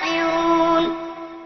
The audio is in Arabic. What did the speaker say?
ساحر